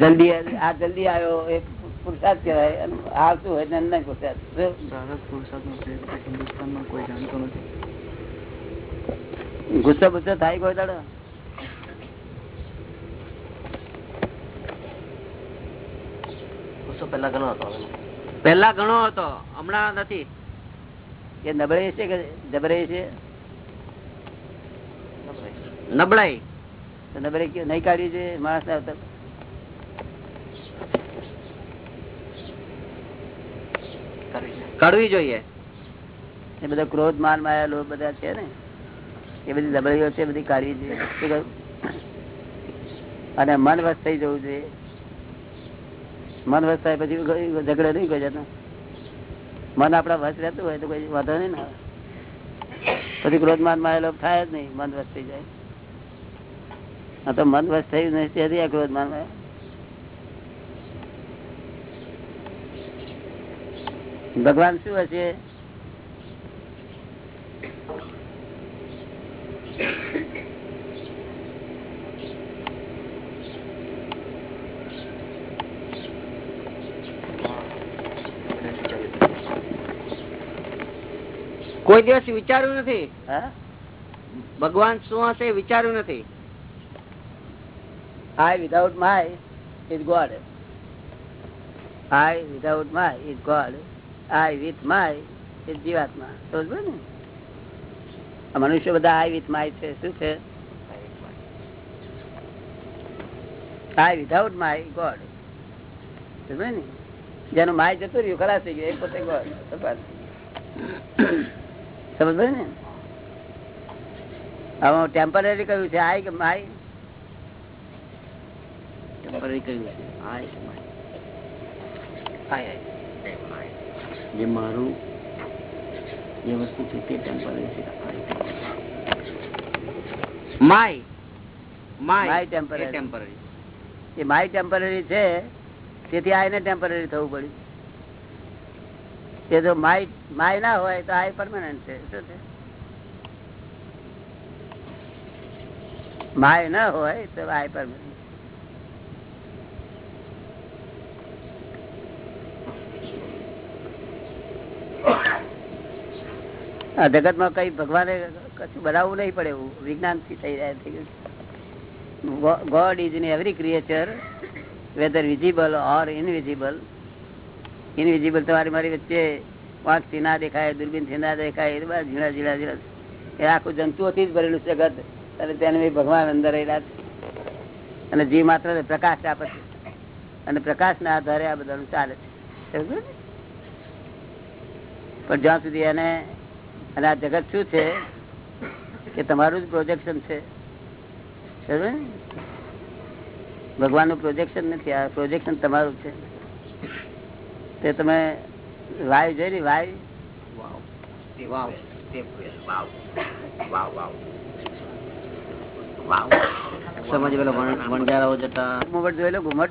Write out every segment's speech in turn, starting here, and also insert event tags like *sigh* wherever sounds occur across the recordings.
જલ્દી આ જલ્દી આવ્યો એ પુરસાદ કહેવાય આ શું હોય નંદન? ભારત પુરુષાર્થનો હિન્દુસ્તાનમાં કોઈ જાણતો નથી. ગુસ્સો ગુસ્સો થાય કોઈ દાડો? ગુસ્સો પહેલા ઘણો હતો પેલા ઘણો હતો હમણાં નથી. એ નબળાઈ છે કે જબરાઈ છે? નબળાઈ. નબળાઈ. નહીં કાઢી છે? માણસ ને આવતા કરવી જોઈએ. એ બધા ક્રોધ, માન, માયા, લોભ બધા છે ને? એ બધી દબાઈઓ છે બધી કાઢવી જોઈએ. અને મન વસ્ત થઈ જવું જોઈએ. મન વસ્ત થાય પછી ઝઘડો નહીં કોઈ જતો મન આપડા વસ રહેતું હોય તો કોઈ વાંધો નહીં ને પછી ક્રોધ, માન, માયા, લોભ થાય જ નહીં, મન વસ્ત થઈ જાય. આ તો મન વસ્ત થયું નહીં તેથી આ ક્રોધ, માન, માયા. ભગવાન શું હશે? કોઈ દિવસ વિચાર્યું નથી? ભગવાન શું હશે વિચાર્યું નથી? I without my is God I without my is God. I with my એ જીવાત્મા. સમજ ને? મનુષ્ય બધા આઈ વિથ માય છે. શું છે? આઈ વિધાઉટ માય ગોડ સમજ ને? જેનું માય જતું રહ્યું ખરાશ થઈ ગયું, એ પોતે ગોડ સમજ ને? હવે ટેમ્પરરી કહ્યું છે આઈ કે માય? ટેમ્પરરી કહ્યું છે આઈ કે માય. આઈ આય. જે મારું જે વસ્તુ છે. તે ટેમ્પરરી માય માય. એ માય ટેમ્પરરી છે તેથી આ એને ટેમ્પરરી થવું પડ્યું. એ જો માય માય ના હોય તો આ પરમાનન્ટ છે. શું છે? માય ના હોય તો આ પરમાનન્ટ આ જગતમાં કઈ ભગવાને કશું બનાવવું નહીં પડે એવું. વિજ્ઞાનથી થઈ રહ્યા થઈ God is in every creature, whether visible or invisible Invisible તમારી મારી વચ્ચે વાંકથી ના દેખાય દૂરબીનથી ના દેખાય એ બધા ઝીણા ઝીણા ઝીણા એ આખું જંતુઓથી જ ભરેલું છે જગત. અને તેને ભગવાન અંદર રહેલા અને જીવ માત્ર પ્રકાશ આપે છે. અને પ્રકાશના આધારે આ બધાનું ચાલે છે. પણ જ્યાં સુધી એને અને આ જગત શું છે? કે તમારું જ પ્રોજેક્શન છે. ભગવાનનું ભગવાનનું પ્રોજેક્શન નથી આ પ્રોજેક્શન તમારું છે. તે તમે વાય જોઈ ને વાય? વાવ. વાવ. વાવ. વાવ. વાવ વાવ. સમજ પેલો વણ- ઘુમટ જોયેલો ઘુમટ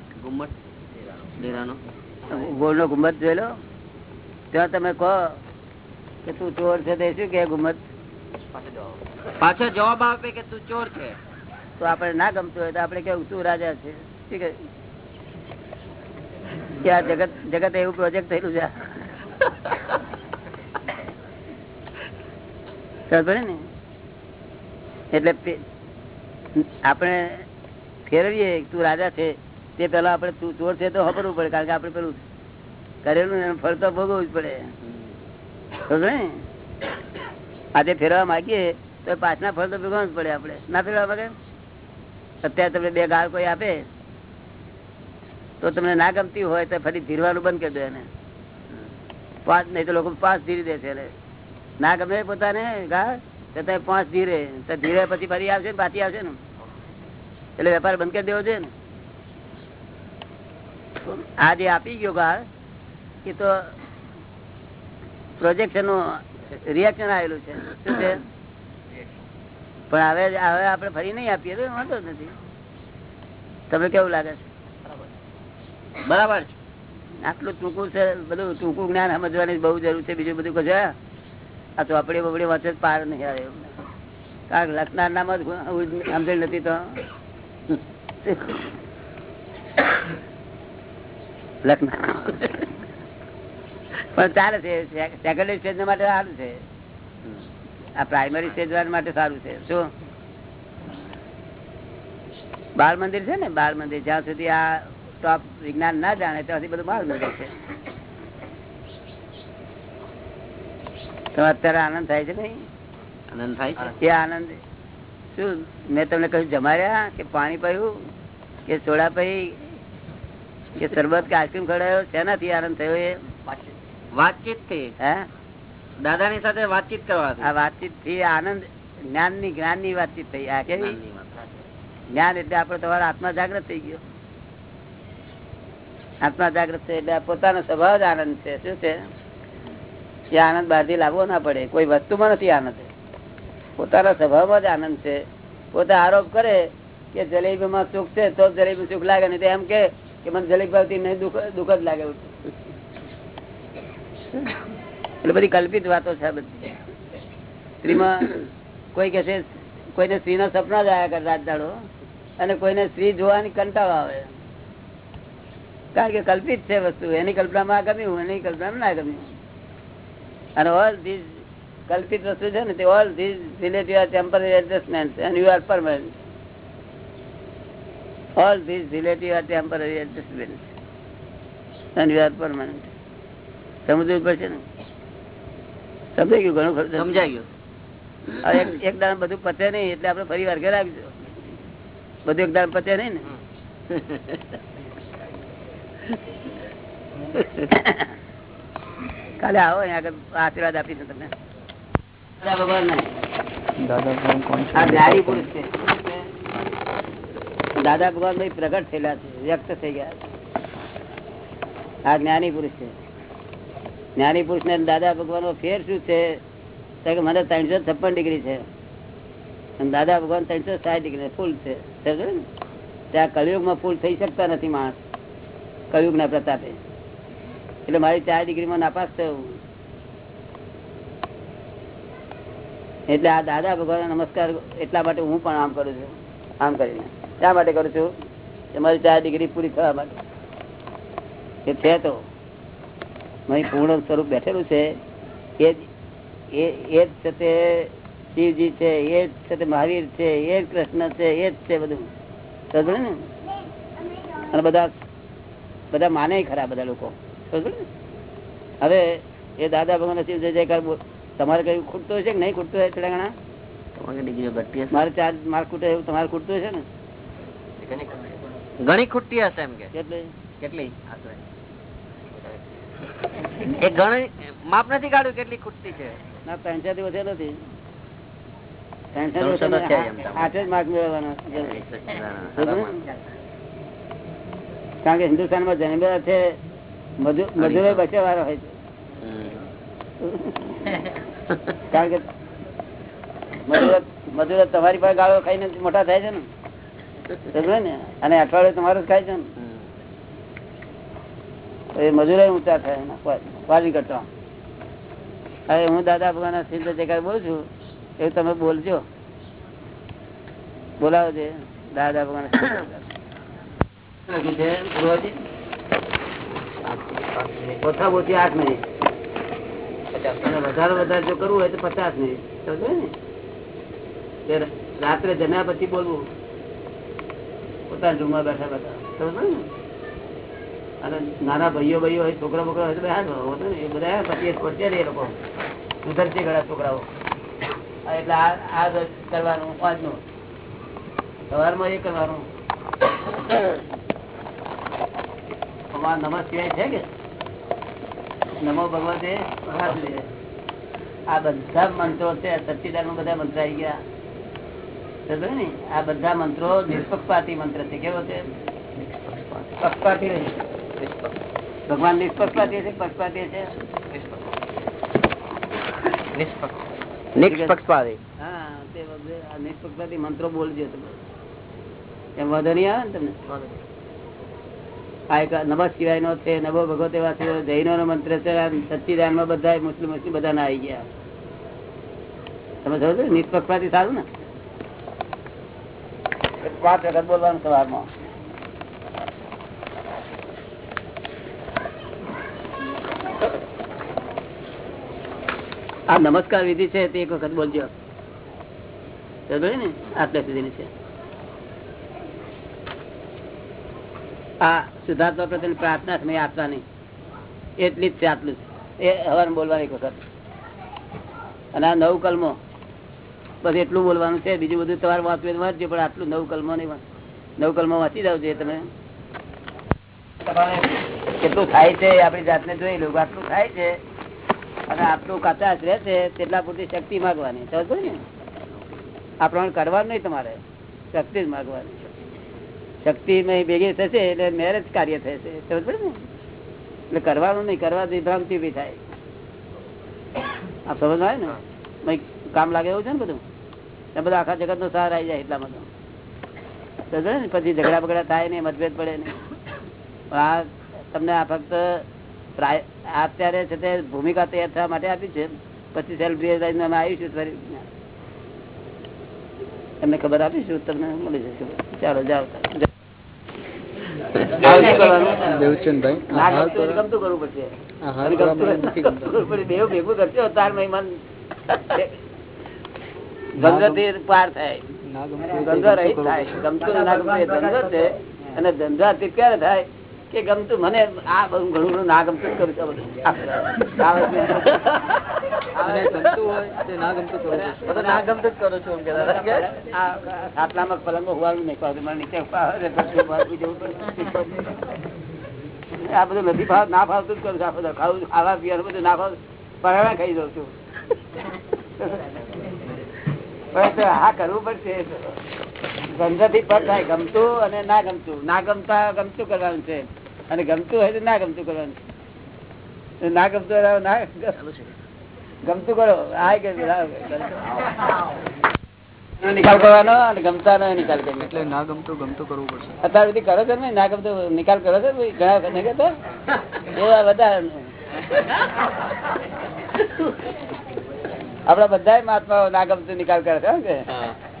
ડેરાનો. ગોળ નો ઘુમટ જોયેલો ત્યાં તમે કહો કે તું ચોર છે તે શું કે ગુમત પાછો જવાબ આપે કે તું ચોર છે. તો આપણે ના ગમતું હોય તો આપણે કેવું, તું રાજા છે. શું કે કે આ જગત જગત એવું પ્રોજેક્ટ થયેલું છે. ખબર ને? એટલે આપણે ફેરવીએ તું રાજા છે. તે પેલા આપણે તું ચોર છે તો ખબરવું પડે, કારણ કે આપણે પેલું કરેલું ને ફળ તો ભોગવવું જ પડે. ખબર આજે ફેરવા માંગીએ તો પાછના ફળ તો ભેગવાનું પડે આપણે. ના ફેરવા માંગે? અત્યારે તમને બે ગાળ કોઈ આપે? તો તમને ના ગમતી હોય તો ફરી ધીરવાનું બંધ કરી દો એને. પાંચ નહીં તો લોકો પાંચ ધીરી દે છે ના ગમે પોતાને ગાળ તો તમે પાંચ ધીરે. તો ધીરે પછી ફરી આવશે ને, પાછી આવશે ને? એટલે વેપાર બંધ કરી દેવો છે ને? આ જે આપી ગયો ગાળ એ તો પ્રોજેક્શનનું રિએક્શન આવેલું છે. શું છે? પણ હવે હવે આપણે ફરી નહીં આપીએ તો વાંધો નથી. તમને કેવું લાગે છે? બરાબર છે. આટલું ટૂંકું છે બધું ટૂંકું જ્ઞાન સમજવાની બહુ જરૂર છે બીજું બધું કશે આ ચોપડી બપડી વાંચે તો પાર નહીં આવે. કારણ લખનાર નામ જ સમજણ નથી તો. *laughs* લગ્ન પણ ચાલે છે. સેકન્ડરી સ્ટેજ માટે સારું છે. આ પ્રાઇમરી સ્ટેજ માટે સારું છે. શું? બાળ મંદિર છે ને? બાળ મંદિર. જ્યાં સુધી આ ટોપ વિજ્ઞાન ના જાણે ત્યાં સુધી બધું બાળ મંદિર છે. અત્યારે આનંદ થાય છે નહીં? આનંદ થાય છે? એ આનંદ. શું? મેં તમને કહ્યું જમાડ્યા કે પાણી પીયું કે સોડા પી કે શરબત કે આઈસ્ક્રીમ ખવડાયો શેનાથી આનંદ થયો એ? વાતચીતથી? દાદા ની સાથે વાતચીત કરવા વાતચીતથી આનંદ જ્ઞાનની જ્ઞાનની વાતચીત થઈ. આ કેવી? જ્ઞાન એટલે આપડે તમારો આત્મા જાગ્રત થઈ ગયો. આત્મા જાગૃત છે એટલે પોતાનો સ્વભાવ જ આનંદ છે. શું છે? એ આનંદ બહારથી લાવવો ના પડે. કોઈ વસ્તુમાં નથી આનંદ. પોતાના સ્વભાવમાં જ આનંદ છે. પોતે આરોપ કરે કે જલેબીમાં સુખ છે તો જલેબી સુખ લાગે. નહીં એમ કે મને જલેબી નહીં દુઃખ દુઃખ જ લાગે. એટલે બધી કલ્પિત વાતો છે બધી. સ્ત્રીમાં કોઈ કે કોઈને સ્ત્રીના સપના જ આવ્યા કરે રાત દાડો અને કોઈને સ્ત્રી જોવાની કંટાળો આવે. કારણ કે કલ્પિત છે વસ્તુ, એની કલ્પનામાં ગમ્યું, એની કલ્પનામાં ના ગમ્યું. અને ઓલ ધીઝ કલ્પિત વસ્તુ છે ને, તે all these relative are temporary adjustment and you are permanent all these relative are temporary adjustment and you are permanent સમજવું પડશે ને? સમજાઈ ગયું ઘણું ખરું? સમજાઈ ગયું. એક એક બધું પતે નહીં એટલે આપડે ફરી વાર ઘરે આવીશું બધું એક દાડે પતે નહીં ને? કાલે આવો આગળ આશીર્વાદ આપીશું તમને. દાદા ભગવાન દાદા ભગવાન કોણ છે? આ જ્ઞાની પુરુષ છે. દાદા ભગવાન ભાઈ પ્રગટ થયેલા છે વ્યક્ત થઈ ગયા છે. આ જ્ઞાની પુરુષ છે. જ્ઞાની પુરુષ ને દાદા ભગવાન ફેર શું છે? મને ત્રણસો છપ્પન ડિગ્રી છે. દાદા ભગવાન ત્રણસો સાઠ ડિગ્રી ફૂલ છે? ત્યાં કળિયુગમાં ફૂલ થઈ શકતા નથી માણસ. કળિયુગ ના પ્રતાપે. એટલે મારી ચાર ડિગ્રીમાં નાપાસ થયું એટલે આ દાદા ભગવાન નમસ્કાર એટલા માટે હું પણ આમ કરું છું. આમ કરીને. શા માટે કરું છું? મારી ચાર ડિગ્રી પૂરી થવા માટે. એ છે તો. પૂર્ણ સ્વરૂપ બેઠેલું છે એ જ છે તે શિવજી છે એ જ છે તે મહાવીર છે એ જ કૃષ્ણ છે એ જ છે બધું. સમજો ને? અને બધા બધા માને ખરા બધા લોકો. હવે એ દાદા ભગવાન શિવ જય જયકાર તમારે કઈ ખૂટતું હશે કે નહીં ખૂટતું હોય થોડા ઘણા? મારે ચાર માર ખૂટે એવું તમારે ખૂટતું હશે ને? ઘણી ખૂટતી હશે એમ કે. કેટલી? કેટલી? એ માપ નથી કાઢ્યું કેટલી ખૂટતી છે? ના ત્રણ ચાર દિવસે નથી ત્રણ ચાર દિવસે તો છે જ એમ તમે. આઠ જ માર્ક મેળવવાના કારણ કે હિન્દુસ્તાનમાં જન્મેલા છે મજૂરો બચે વાળો હોય છે. કારણ કે મજૂરો મજૂરો તમારી પાસે ગાળો ખાઈને મોટા થાય છે ને? અને અઠવાડિયે તમારું જ ખાય છે ને. એ મજૂરો ઊંચા થાય વાલી કરતા. હવે હું દાદા ભગવાન સિદ્ધ જગ્યા બોલું છું એ તમે બોલજો. બોલાવજે દાદા ભગવાન? ઓછા ઓછી આઠ મિનિટ. વધારે વધારે જો કરવું હોય તો પચાસ મિનિટ. ને? રાત્રે જમ્યા પછી બોલવું. પોતાના રૂમમાં બેઠા બેઠા. સમજો ને? અને નાના ભાઈઓ ભાઈઓ હોય, છોકરા બોકરા હોય તો બધા એ બધા પછી પડશે ને એ લોકો. સુધરશે ઘણા છોકરાઓ. એટલે આ કરવાનું આજનું સવારમાં એ કરવાનું. છે કે? નમો ભગવતે. આ બધા મંત્રો છે સચ્ચિદાન બધા મંત્ર આવી ગયા. ને, આ બધા મંત્રો નિષ્પક્ષપાતી મંત્ર છે. કેવો છે? પક્ષપાતી નહીં ભગવાન નિષ્પક્ષપાતી છે પક્ષપાતી છે? નિષ્પક્ષપાતી હા તે નિષ્પક્ષપાતી મંત્રો બોલજો તમે. એમ વાંધો નહીં આવે ને તમને? આ એક નમઃ શિવાય નો છે નવો ભગવતે વાસુદેવ જૈનો નો મંત્ર છે સચ્ચિદાનમાં બધા મુસ્લિમ મુસ્લિમ બધા ના આવી ગયા. તમે સમજો છો? નિષ્પક્ષપાતી સારું ને? પાંચ વખત બોલવાનું સવારમાં. આ નમસ્કાર વિધિ છે તે એક વખત બોલજો. ને? આટલા છે. આ સુધાર્થ પ્રત્યે પ્રાર્થના સમય આપતા નહીં એટલી જ છે, આટલું. એ હવાને બોલવાની વખત. અને આ નવ કલમો. બસ એટલું બોલવાનું છે, બીજું બધું તમારે વાંચવું વાંચજો, પણ આટલું નવ કલમો નહીં નવ કલમો વાંચી જાવ છે તમે. કેટલું થાય છે આપણી જાતને જોઈ લો આટલું થાય છે. અને આટલું કચાશ રહે છે, તેટલા પૂરતી શક્તિ માગવાની. સમજો ને? આ કરવાનું નહીં તમારે. શક્તિ જ માગવાની. શક્તિ ભેગી થશે એટલે મેરેજ કાર્ય થશે. સમજો ને? એટલે કરવાનું નહીં, કરવાથી ભ્રાંતિ ઊભી થાય. આ સમજ આવે ને? કામ લાગે એવું છે ને બધું? એ બધા આખા જગત સાર આવી જાય સમજ ને? પછી ઝઘડા બગડા થાય ને મતભેદ પડે ને આ તમને આ ફક્ત અત્યારે છે તે ભૂમિકા તૈયાર થવા માટે આપી છે. પછી સેલ્ફ રિયલાઇઝ અમે આવીશું ફરી. તમને ખબર આપીશું તમને મળી જશે. ચાલો જાઓ. અને ધંધા ક્યારે થાય? કે ગમતું મને આ બધું ઘણું ઘણું ના ગમતું કરું છું ખાટલામાં પલંગો હોવાનું નહીં ફાવતું. મને નીચે. આ બધું નથી ફાવ ના ફાવતું જ કરું છું. આ બધું ખાવું ખાવા પીવાનું બધું ના ફાવતું પરાણા ખાઈ દઉં છું. પણ આ કરવું પડશે. ગંધાથી પર થાય ગમતું અને ના ગમતું. ના ગમતા ગમતું કરવાનું છે. અને ગમતું હોય તો ના ગમતું કરવાનું. ના ગમતું ના ગમતું કરો આ કે નિકાલ કરવાનો અને ગમતા નો નિકાલ કરવાનો એટલે ના ગમતું ગમતું કરવું પડશે. અત્યાર સુધી કરો છો ને ના ગમતો નિકાલ કરો છો? ઘણા નહીં કરતા? એવા બધા આપડા બધા મહાત્માઓ ના ગમતું નિકાલ કરે છે કે?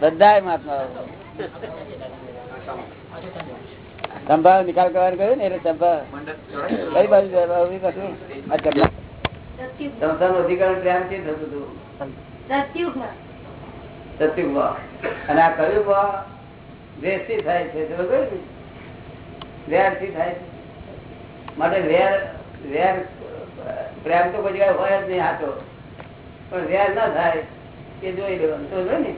બધા મહાત્માઓ. સંભાવ નિકાલ કરવાનું કહ્યું ને એટલે સંભાળ. કઈ બાજુ? પાછું? પ્રેમ તો કોઈ હોય જ નહીં હાથો પણ વેર ના થાય, એ જોઈ લેવાનું. તો ને સંભાળ નિકાલ કરવાનો. સમજ પડી ને?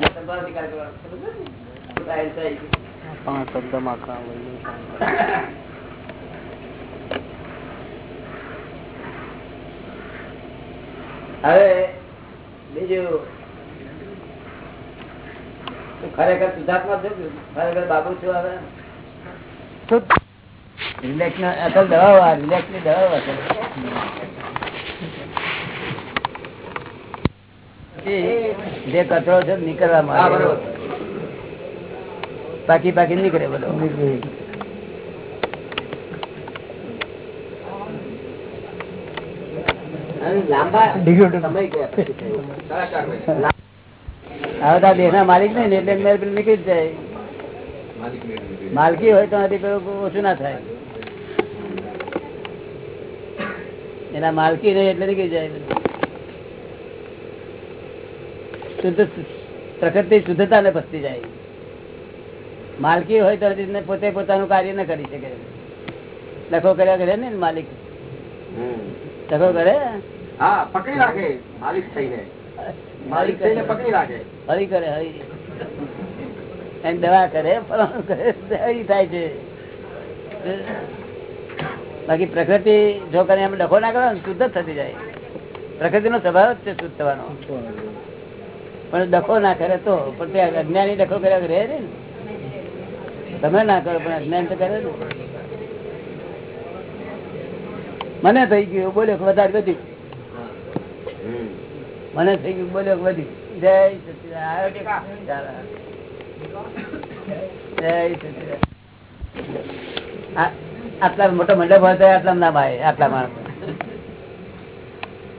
થાય થાય. પાંચ શબ્દમાં કામ હવે બીજું તું ખરેખર શુદ્ધાત્મા છું ખરેખર બાબુ છું હવે રિલેક્સ ના અસલ રિલેક્સની દવાઓ જે કચરો છે નીકળવા માં પાકી પાકી નીકળે બધો. હવે દેહ ના માલિક નહીં ને એટલે મેળ પેલું નીકળી જાય. માલકી હોય તો પેલું ઓછું ના થાય. એના માલકી નહીં એટલે નીકળી જાય. શુદ્ધ પ્રકૃતિ શુદ્ધતા ને પસતી જાય. માલકી હોય તો પોતે પોતાનું કાર્ય ન કરી શકે. લખો કર્યા કરે ને માલિક. લખો કરે? હા પકડી રાખે. માલિક થઈને. માલિક થઈને પકડી રાખે. હરી કરે હરી. એની દવા કરે કરે હરી થાય છે. બાકી પ્રકૃતિ જો કરે એમ ડખો ના કરો ને શુદ્ધ થતી જાય. પ્રકૃતિ નો સ્વભાવ જ છે શુદ્ધ થવાનો. પણ ડખો ના કરે તો પણ તે અજ્ઞાની ડખો કર્યા રહે ને તમે ના કરો પણ અજ્ઞાન તો કરે ને મને થઈ ગયું બોલ્યો વધારે બધું મને થઈ ગયું બોલ્યો બધી જય? ચાલો. જય સચિદાનંદ. આ- આટલા મોટો મંડપ હોય આટલા ના ભાઈ આટલા માણસ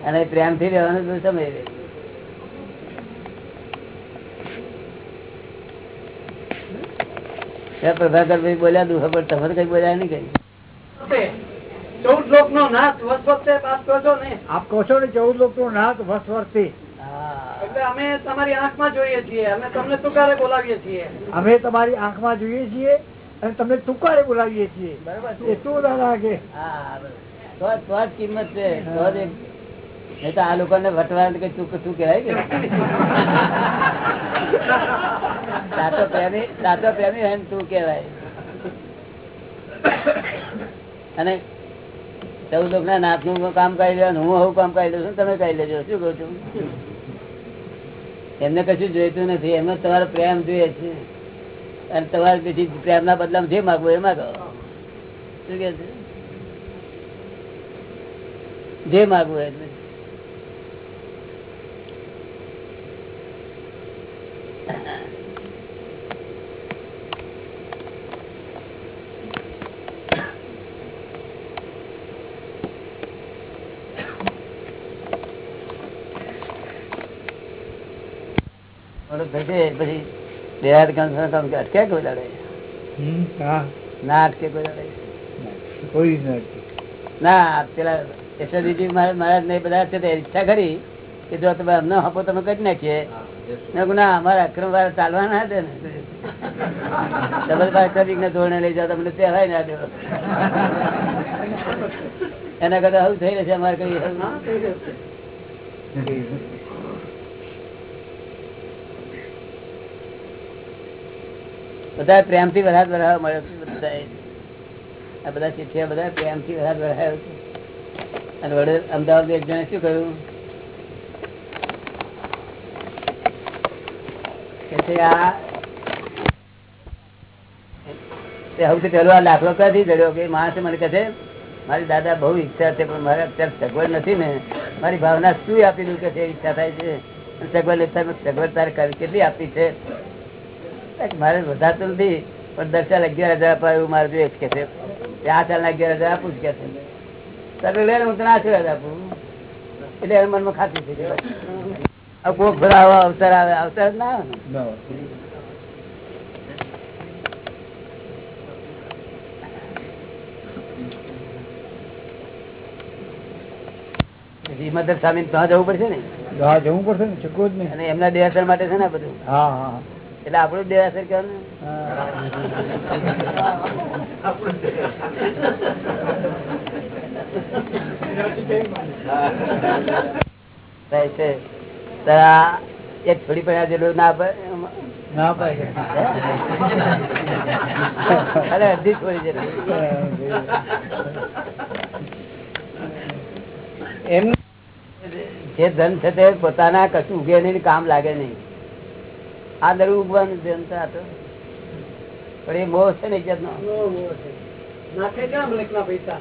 અને પ્રેમથી રહેવાનું સમય રહે. ત્યાં પ્રભાકરભાઈ બોલ્યા દુઃખ પણ તમે કઈ બોલ્યા નહીં કઈ? ચૌદ નો નાથ વસવતે આપ કહો છો ને. આપ કહો છો ને ચૌદ લોક નો નાથ એટલે અમે તમારી આંખમાં જોઈએ છીએ અમે તમને તુકારે બોલાવીએ છીએ. અમે તમારી આંખમાં જોઈએ છીએ અને તમને તુકારે બોલાવીએ છીએ. એ શું દાદા કે હા બરાબર. તો તો કિંમત છે. નહીં તો આ લોકોને વટવા કઈ તું તું કહેવાય કે? સાચો પ્રેમી હોય ને તું કહેવાય? અને ચૌદ લોક ના નાથનું કામ કરી લેવાનું હું હું કામ કરી લઉં તમે કરી લેજો. શું કઉ છું? એમને કશું જોઈતું નથી. એમને તમારો પ્રેમ જોઈએ છે. અને તમારે પછી પ્રેમ ના બદલામાં જે માગવું એ માગો. શું કે જે માગવું હોય એટલે થોડુંક થશે પછી દેહાત કામ કામ કે અટકે કોઈ દાડે? હમ, હા. ના અટકે કોઈ દાડે? કોઈ નથી ના પેલા યશોદીજી મહારાજ મહારાજ ને એ બધા છે તે ઈચ્છા કરી કે જો તમે અમને હપો તમે કરી નાખીએ. મેં કીધું, બધા પ્રેમથી વધારે વધારે મળે છે બધા આ બધા ચિઠ્ઠીયા બધા પ્રેમથી વધારે વધારે છે. અને વડે અમદાવાદ એક જણે શું કહ્યું કે ક્યાંથી જડ્યો કે માણસે મને કહે મારી દાદા બહુ ઈચ્છા છે પણ મારે અત્યારે સગવડ નથી ને. મારી ભાવના શું આપી દઉં કે છે ઈચ્છા થાય છે? સગવડ કીધું, સગવડ તારે કેટલી આપી છે? મારે વધારતું નથી પણ દસ ચાલ અગિયાર હજાર અપાય એવું મારે જોઈએ કે છે. આ ચાલ અગિયાર હજાર આપું જ કે છે. તમે લે હું તને આશીર્વાદ આપું. એટલે મનમાં ખાતરી થઈ હવે કોક ભરા આવા અવસર આવે અવસર ના આવે ને? વિમર્દન સ્વામી ત્યાં જવું પડશે ને? હા જવું પડશે ને ચૂકવું જ નહીં. અને એમના દેવાસર માટે છે ને બધું? હા હા એટલે આપણું દેવાસર કહેવાનું છે એક થોડી પણ જેટલું ના આપે ના પાડે. અરે અડધી થોડી જેટલું. એમ જે ધન છે તે પોતાના કશું ઉગે નહીં ને કામ લાગે નહીં. આ દરું ઉગવાનું ધન તો પણ એ મોહ છે ને ઇજ્જતનો નાખે ક્યાં પૈસા?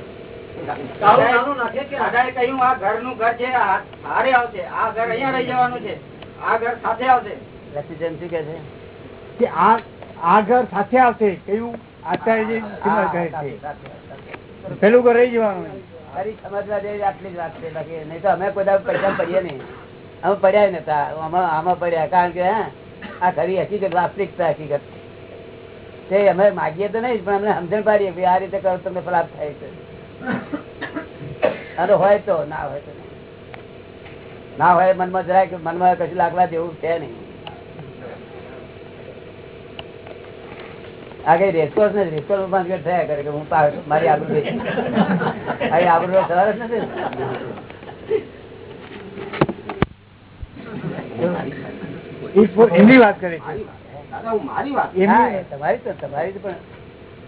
કાળું નાનું નાખે ક્યાં દાદાએ કહ્યું આ ઘરનું ઘર છે આ હારે આવશે આ ઘર અહીંયા રહી જવાનું છે આ ઘર સાથે આવશે. લક્ષ્મીચંદ શું કે છે? કે આ આ ઘર સાથે આવશે કયું આચાર્યજી શ્રીમદ કહે છે. પેલું ઘર રહી જવાનું ફરી સમજવા જેવી આટલી જ વાત છે બાકી નહીં તો અમે કોઈ પૈસા પડીએ નહીં. અમે પડ્યા નતા આમાં આમાં પડ્યા કારણ કે હા આ ખરી હકીકત વાસ્તવિકતા હકીકત. તે અમે માગીએ તો નહીં પણ અમને સમજણ પાડીએ આ રીતે કરો તમને પ્રાપ્ત થાય છે. અને હોય તો ના હોય તો ના હોય મનમાં જરાય કે મનમાં કશું લાગવા જેવું છે નહીં. આ કઈ રેસકોર્સ નથી રેસકોર્સમાં થયા કરે કે હું મારી આબરૂ ગઈ. આબરૂ સવાર જ નથી એમની વાત કરે તમારી તો તમારી પણ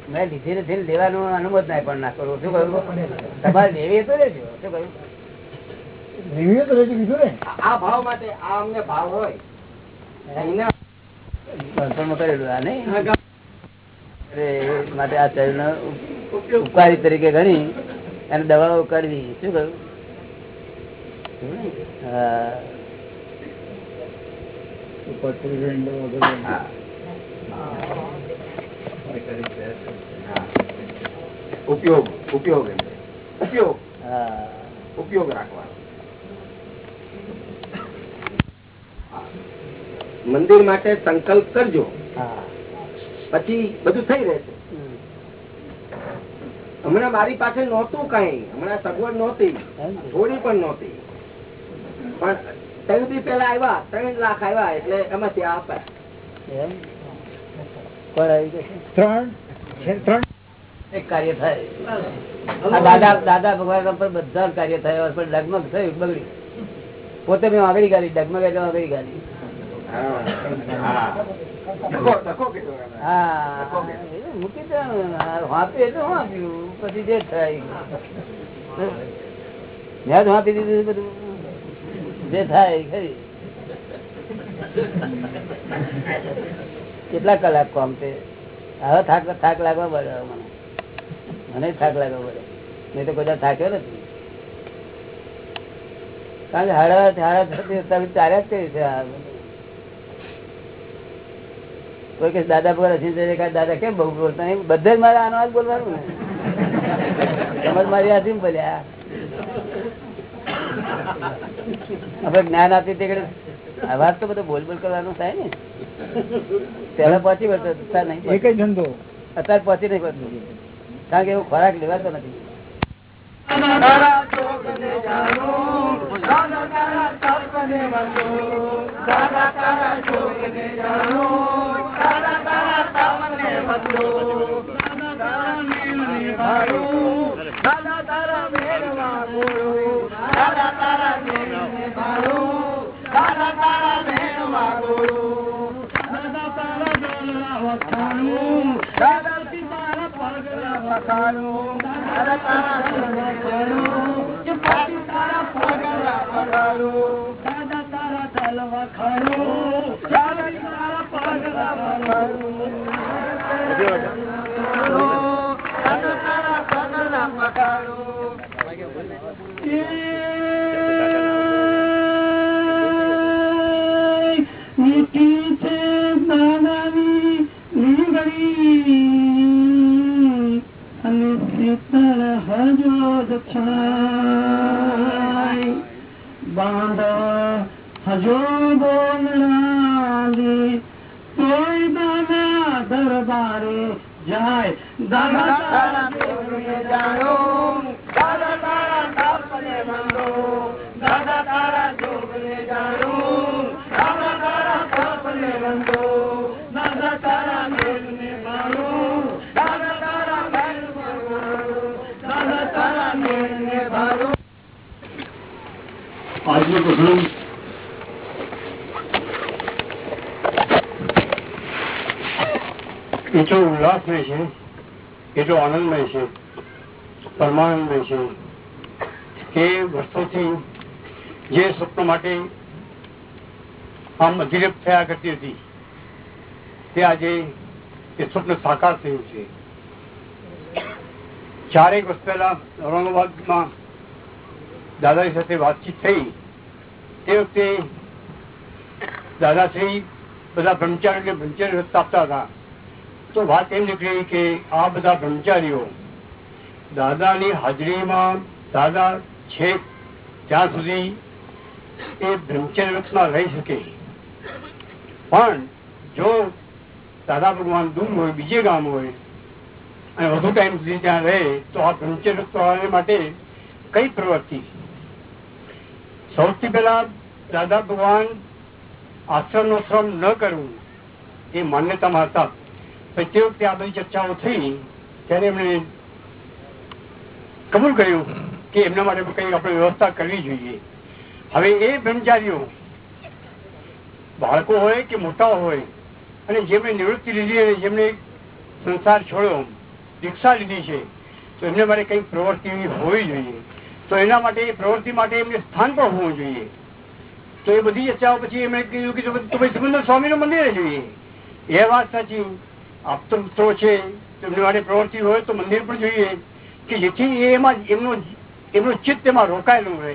મેં લીધી નથી લેવાનું અનુમત ના પણ ના કરું શું કહ્યું? તમારે લેવી તો લેજો શું કહ્યું? રિવ્યુ તો રજૂ કીધું ને. આ ભાવ માટે આ અમને ભાવ હોય. એના બાળપણમાં કરેલું આ નહીં? અરે, એ માટે આ શરીરનો ઉપ- ઉપકારી તરીકે ગણી અને દવાઓ કરવી શું કહ્યું? હા. ઉપયોગ ઉપયોગ રાખવાનો. મંદિર માટે સંકલ્પ કરજો. પછી બધું થઈ રહેશે. હમણાં મારી પાસે નહોતું કઈ. હમણાં સગવડ નહોતી. થોડી પણ નહોતી. પણ ત્રણ બી પેલા આવ્યા ત્રણ લાખ આવ્યા એટલે એમાંથી આપ્યા ત્રણ? ત્રણ? એક કાર્ય થાય. દાદા દાદા ભગવાન પર બધા કાર્ય થયા પણ ડગમગ થયું બગડી. પોતે મેં આગળ ગાડી ડગમગ એટલે આગળ ગાડી. જે થાય. ખરી. કેટલા કલાક કોમ છે? હવે થાક થાક લાગવા પડે મને. મને થાક લાગવા પડે. નહીં તો બધા થાક્યો નથી. કારણ કે હાડા હાડા થતી તમે ચાર્યા જ કરી છે કોઈ કે દાદા પર હસી દાદા કેમ બહુ બોલતા નહીં? બધે મારે આનો બોલવાનું ને. સમજ મારી આથી બોલ્યા આપણે જ્ઞાન આપી તે અવાજ તો બધો બોલ બોલ કરવાનો થાય ને પેલા પહોંચી વળતો અત્યારે નહીં એક જ ધંધો અત્યારે પહોંચી નહીં પડતું કારણ કે એવું ખોરાક લેવાતો નથી तारा तारा भेण मागोळू दादा तारा दोनला वखाणू दादा ती तारा पगला वखाणू दादा तारा दोनला वखाणू पाटी तारा पगला वखाणू दादा तारा दलवा खाणू दादा तारा पगला वखाणू दादा तारा पगला वखाणू જે સ્વપ્ન માટે આમ અધિરેપ થયા કરતી હતી, તે આજે એ સ્વપ્ન સાકાર થયું છે. ચારેક વર્ષ પહેલા ઔરંગાબાદમાં દાદાજી સાથે વાતચીત થઈ. તે વખતે દાદાશ્રી બધા બ્રહ્મચારીઓને બ્રહ્મચારી વ્રત આપતા હતા. તો વાત એમ નીકળી કે આ બધા બ્રહ્મચારીઓ દાદાની હાજરીમાં દાદા છે, ત્યાં સુધી એ બ્રહ્મચારી માં રહી શકે. પણ જો દાદા ભગવાન દૂર હોય, બીજે ગામ હોય, અને વધુ ટાઈમ સુધી ત્યાં રહે, તો આ બ્રહ્મચર્ય વૃક્ષ માટે કઈ પ્રવૃત્તિ? સૌથી પહેલા દાદા ભગવાન આશ્રમ નો શ્રમ ન કરવું, એ માન્યતામાં હતા. પછી તે વખતે આ બધી ચર્ચાઓ થઈ, ત્યારે એમણે કબૂલ કર્યું કે એમના માટે કઈ આપણે વ્યવસ્થા કરવી જોઈએ. હવે એ બ્રહ્મચારીઓ બાળકો હોય કે મોટા હોય, અને જેમણે નિવૃત્તિ લીધી અને જેમણે સંસાર છોડ્યો, દીક્ષા લીધી છે, તો એમને માટે કંઈક પ્રવૃત્તિ હોવી જોઈએ. તો એના માટે, એ પ્રવૃત્તિ માટે એમને સ્થાન પણ હોવું જોઈએ. તો એ બધી ચર્ચાઓ પછી એમણે કીધું કે તો પછી સુગંદર સ્વામી નું મંદિર જોઈએ. એ વાત સાચી. આપતો મિત્રો છે, એમને માટે પ્રવૃત્તિ હોય તો મંદિર પણ જોઈએ. કે જેથી એમાં એમનું એમનું ચિત્ત એમાં રોકાયેલું રહે.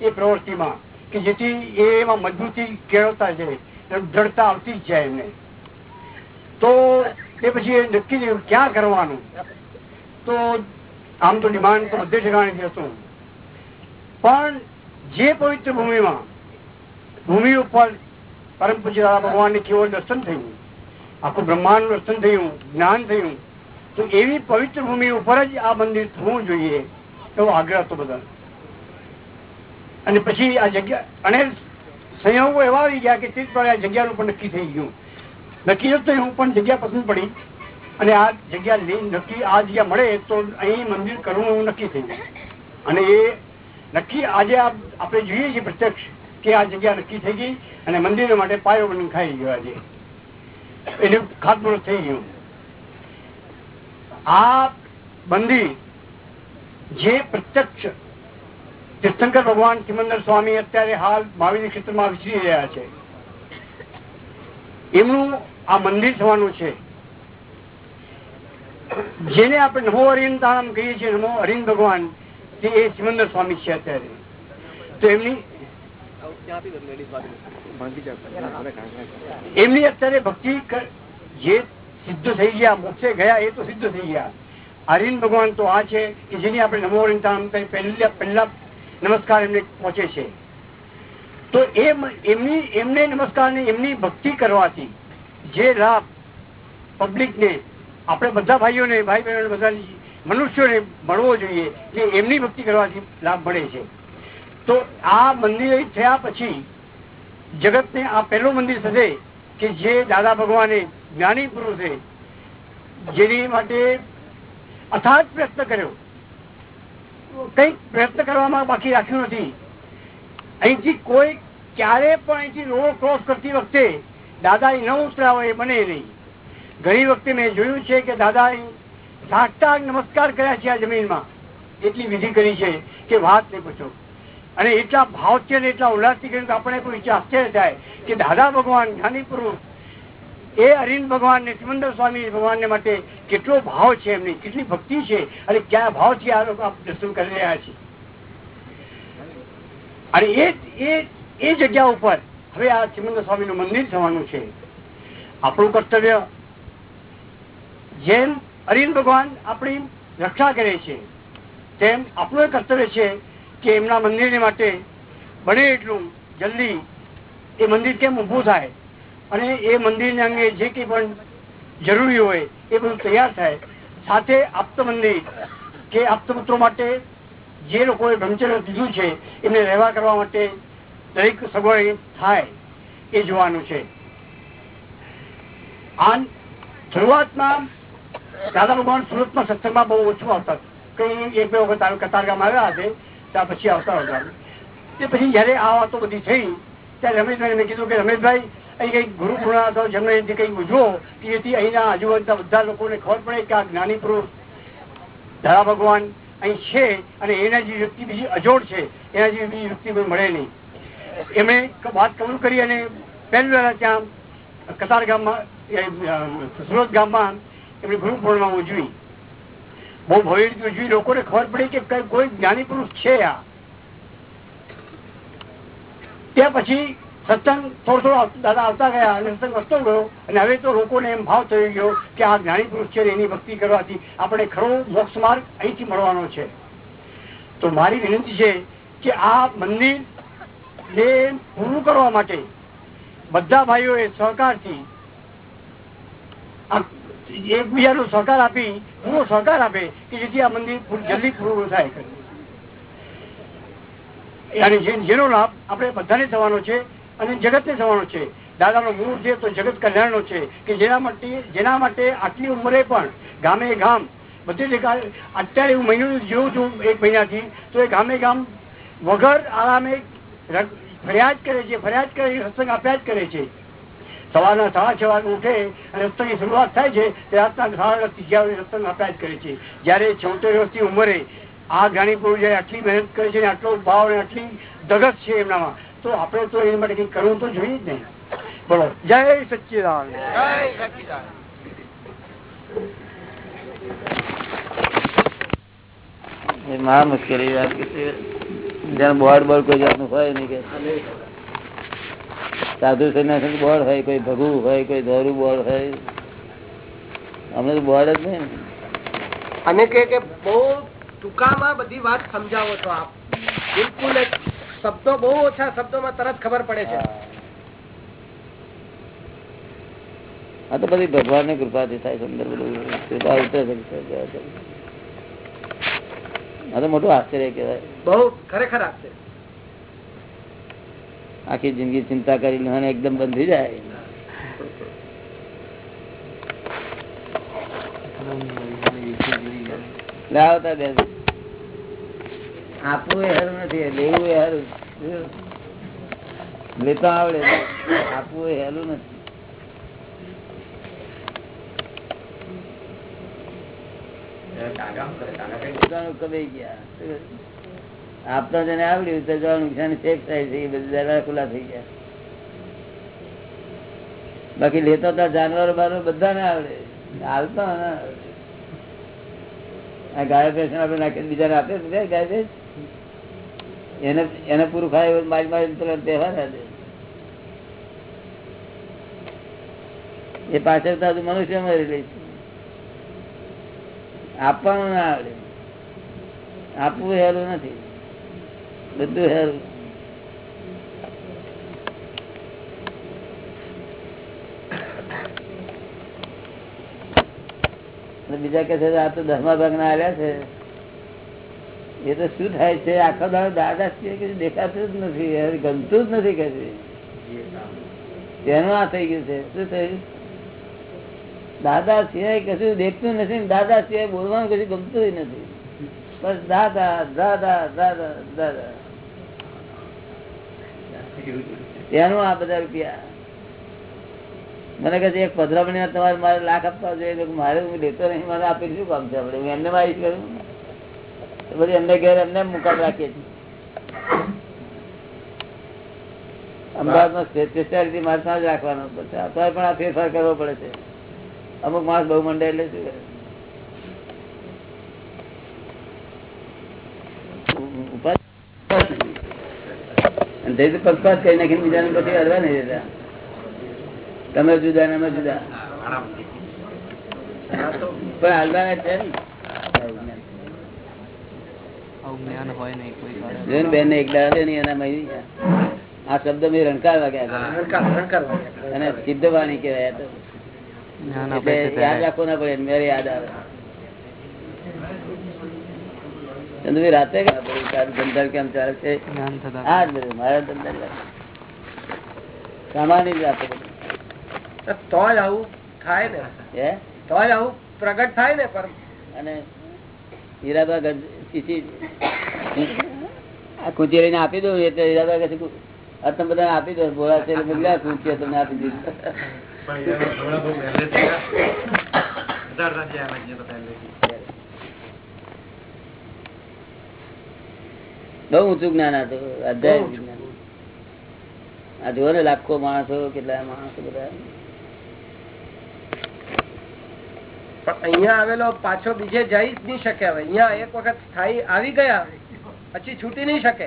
એ પ્રવૃત્તિમાં કે જેથી એમાં મજબૂતી કેળવતા જાય જડતા આવતી જ જાય એમને. તો એ પછી એ નક્કી થયું ક્યાં કરવાનું? તો આમ તો ડિમાન્ડ તો બધે ઠેકાણે હતું. પણ જે પવિત્ર ભૂમિમાં, ભૂમિ ઉપર પરમ પૂજ્ય ભગવાનને કેવળ દર્શન થયું, આખું બ્રહ્માંડ દર્શન થયું, જ્ઞાન થયું, તો એવી પવિત્ર ભૂમિ ઉપર જ આ મંદિર થવું જોઈએ એવો આગ્રહ હતો બધા અને પછી આ જગ્યા અને સંયોગો એવા આવી ગયા કે તે આ જગ્યાનું પણ નક્કી થઈ ગયું. નક્કી જ તો હું પણ જગ્યા પસંદ પડી. અને આ જગ્યા નક્કી આ જગ્યા મળે તો અહીં મંદિર કરવું એવું નક્કી થઈ ગયું. અને એ નક્કી આજે આપણે જોઈએ છીએ પ્રત્યક્ષ કે આ જગ્યા નક્કી થઈ ગઈ અને મંદિર માટે પાયો બની ખાઈ ગયો આજે. એનું ખાતમુહૂર્ત થઈ ગયું. આ મંદિર જે પ્રત્યક્ષ તીર્થંકર ભગવાન સિમંદર સ્વામી અત્યારે હાલ મહાવીર ક્ષેત્રમાં વિચરી રહ્યા છે. એમનું આ મંદિર થવાનું છે. જેને આપણે નમો હરિન કહીએ છીએ, નમો હરિન ભગવાન, તે એ સિમંદર સ્વામી છે અત્યારે. તો એમની એમની અત્યારે ભક્તિ જે સિદ્ધ થઈ ગયા, મોક્ષે ગયા, એ તો સિદ્ધ થઈ ગયા. હરિન ભગવાન તો આ છે કે જેની આપણે નમો હરિન પહેલા પહેલા નમસ્કાર એમને પહોંચે છે. તો એમની, એમને નમસ્કાર એમની ભક્તિ કરવાથી જે લાભ પબ્લિક ને, આપણે બધા ભાઈઓને, ભાઈ બહેનોને, બધા મનુષ્યોને મળવો જોઈએ કે એમની ભક્તિ કરવાથી લાભ મળે છે. તો આ મંદિર થયા પછી જગતને આ પહેલું મંદિર થશે કે જે દાદા ભગવાને જ્ઞાની પુરુષે જેની માટે અથાગ પ્રયત્ન કર્યો. કંઈક પ્રયત્ન કરવામાં બાકી રાખ્યું નથી. અહીંથી કોઈ ક્યારે પણ અહીંથી રોડ ક્રોસ કરતી વખતે દાદા ન ઉતરાવો એ બને નહીં. ઘણી વખતે મેં જોયું છે કે દાદા સાષ્ટાંગ નમસ્કાર કર્યા છે આ જમીનમાં. એટલી વિધિ કરી છે કે વાત નહીં પૂછો. અને એટલા ભાવ છે ને એટલા ઉલ્લાસથી કર્યું કે આપણે કોઈ વિચાર આશ્ચર્ય થાય કે દાદા ભગવાન જ્ઞાની એ અરિંદ ભગવાન ને, સિમંદર સ્વામી ભગવાન માટે કેટલો ભાવ છે એમની, કેટલી ભક્તિ છે અને ક્યાં ભાવથી આ લોકો દર્શન કરી રહ્યા છે. અને એ એ જગ્યા ઉપર હવે આ સિમંદર સ્વામી મંદિર થવાનું છે. આપણું કર્તવ્ય જેમ અરિંદ ભગવાન આપણી રક્ષા કરે છે, તેમ આપણું કર્તવ્ય છે કે એમના મંદિરને માટે બને એટલું જલ્દી એ મંદિર કેમ ઊભું થાય. અને એ મંદિરને અંગે જે કંઈ પણ જરૂરી હોય એ બધું તૈયાર થાય. સાથે આપત મંદિર કે આપતપુત્રો માટે જે લોકોએ બ્રહ્મચર્ય દીધું છે, એમને રહેવા કરવા માટે દરેક સગવડ થાય એ જોવાનું છે. આ શરૂઆતમાં દાદા ભગવાન સુરતમાં સત્સંગમાં બહુ ઓછું આવતા. કઈ એક બે વખત કતારગામ આવ્યા હશે, ત્યાર પછી આવતા હતા. તે પછી જયારે આ વાતો બધી થઈ, ત્યારે રમેશભાઈ મેં કીધું કે રમેશભાઈ અહીં કઈ ગુરુ પૂર્ણા અથવા જન્મ કઈ ઉજવો તેથી અહીંના આજુબાજુના બધા લોકોને ખબર પડે કે આ જ્ઞાની પુરુષ ધરા ભગવાન અહીં છે અને એના જે વ્યક્તિ બીજી અજોડ છે. એના જે બીજી વ્યક્તિ મળે નહીં. એમણે વાત કબૂલ કરી અને પહેલું ત્યાં કતાર ગામમાં સુરત ગામમાં એમણે ગુરુ પૂર્ણિમા ઉજવી. બહુ રીતે ઉજવી. લોકોને ખબર પડી કે કોઈ જ્ઞાની પુરુષ છે આ. ત્યાં પછી સત્સંગ થોડો થોડો દાદા આવતા ગયા અને સત્સંગ વધતો ગયો. અને હવે તો લોકોને એમ ભાવ થઈ ગયો કે આ જ્ઞાની પુરુષ છે એની ભક્તિ કરવાથી આપણે ખરો મોક્ષ માર્ગ અહીંથી મળવાનો છે. તો મારી વિનંતી છે કે આ મંદિર ને પૂરું કરવા માટે બધા ભાઈઓએ સહકારથી એકબીજાનો સહકાર આપી, પૂરો સહકાર આપે કે જેથી આ મંદિર જલ્દી પૂરું થાય. અને જેનો લાભ આપણે બધાને થવાનો છે અને જગતને જવાનો છે. દાદાનો મૂળ છે તો જગત કલ્યાણનો છે. કે જેના માટે જેના માટે આટલી ઉંમરે પણ ગામે ગામ બધી જગ્યાએ અત્યારે હું મહિનો જોઉં છું એક મહિનાથી તો એ ગામે ગામ વગર આરામે ફરિયાદ કરે છે ફરિયાદ કરે છે, સત્સંગ આપ્યા જ કરે છે. સવારના સાડા છ વાગે ઉઠે અને સત્સંગની શરૂઆત થાય છે તે રાતના સાડા અગિયાર વાગે સત્સંગ આપ્યા જ કરે છે. જ્યારે છોતેર વર્ષની ઉંમરે આ જ્ઞાનીપુર જયારે આટલી મહેનત કરે છે આટલો ભાવ અને આટલી ધગત છે એમનામાં તો આપણે તો એના માટે કઈ કરવું તો જોઈએ જ નહીં. બોલો. જય સચ્ચિદાન એ મહા મુશ્કેલી વાત કે જ્યાં બોર્ડ બોર્ડ કોઈ જાતનું હોય નહીં કે. સાધુ સંન્યાસી બોર્ડ હોય કોઈ ભગવું હોય કોઈ ધોરું બોર્ડ હોય. અમને તો બોર્ડ જ નહીં. ને. અને કે કે બહુ ટૂંકામાં બધી વાત સમજાવો છો આપ. બિલકુલ એક શબ્દો બહુ ઓછા શબ્દોમાં તરત ખબર પડે છે. આ તો બધી ભગવાનની કૃપાથી થાય સુંદર કૃપા ઉતરે છે. આ તો મોટું આશ્ચર્ય કહેવાય. બહુ ખરેખર આશ્ચર્ય. આખી જિંદગી ચિંતા કરીને એકદમ બંધ થઈ જાય. લે આવતા બેન. આપવું એ હારું નથી લેવું એ હારું લેતા આવડે આપવું એ હેલું નથી. આપતા જેને આવડ્યું તો જવાનું. નુકસાન ચેક થાય છે એ બધા દરવાજા ખુલ્લા થઈ ગયા. બાકી લેતા હતા જાનવરો બાનવરો બધાને આવડે. હાલતા ના ગાય ભેંસ આપડે નાખી બીજા આપે ગાય ભેંસ? એને પૂરું ખાય મારી મારી એ પાછળ તો મનુષ્ય મરી લે આપવાનું ના આવડે. આપવું હેલું નથી. બધું હેલું. બીજા કે છે આ તો દસમા ભાગ ના આવ્યા છે. એ તો શું થાય છે? આખો દાડો દાદા દેખાતું જ નથી ગમતું જ નથી કે તેનું આ થઈ ગયું છે. શું થયું? દાદા સિવાય કશું દેખતું નથી દાદા સિવાય બોલવાનું કશું ગમતું નથી. બસ દાદા દાદા દાદા દાદા. તેનું આ બધા રૂપિયા. મને કહે એક પધરામણી તમારે મારે લાખ આપવા જોઈએ. મારે હું લેતો નહીં, મારે આપી શું કામ છે આપણે? હું એમને મારી કરું બધી એમને ઘેર એમને મુકામ રાખીએ છીએ. અમદાવાદમાં સ્પેશિયાલિટી ત્યાં જ રાખવાનો પછી આ પણ આ ફેરફાર કરવો પડે છે. અમુક માણસ બહુ મંડે એટલે શું કરે? પક્ષપાત કરી નાખીને બીજાને પછી અડવા નહીં દેતા. તમે જુદા ને અમે જુદા. પણ હલવાના છે ને જ્ઞાન હોય નહીં કોઈ જો ને બેન ને એક દાડે નહીં એના આ શબ્દ મેં રણકાર વાગ્યા રણકાર રણકાર વાગ્યા. અને સિદ્ધ વાણી કહેવાય તો. જ્ઞાન એટલે આપે છે યાદ રાખવું ના પડે મેરે યાદ આવે. રાતે કે આપણે તારું ધંધા કેમ ચાલે છે? હા બધું મારા ધંધા સામાન્ય જ આપે બધું. તોય આવું થાય ને. હે? તોય આવું પ્રગટ થાય ને પર અને હીરાબા કુચી લઈને આપી દઉં એટલે કહે તમે બધાને આપી દો બોલા છે કુચી તમને આપી દીધું. બઉ ઊંચું જ્ઞાન હતું અધ્યાય આ જુઓ ને લાખો માણસો કેટલા માણસો બધા. પણ અહીંયા આવેલો પાછો બીજે જઈ જ નહીં શકે હવે. અહીંયા એક વખત સ્થાયી આવી ગયા પછી છૂટી નહીં શકે.